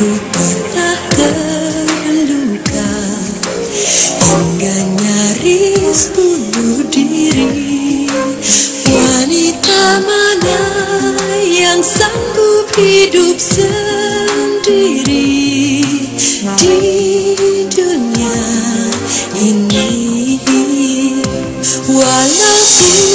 Ku pernah terluka Hingga nyaris bunuh diri. Wanita mana yang sanggup hidup sendiri Di dunia ini? Walaupun